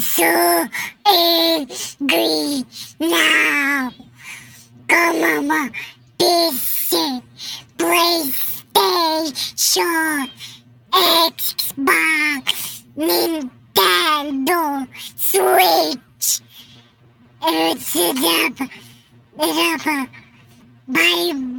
so angry now. Come on, PC, PlayStation, Xbox, Nintendo, Switch. It's up, it's up. bye.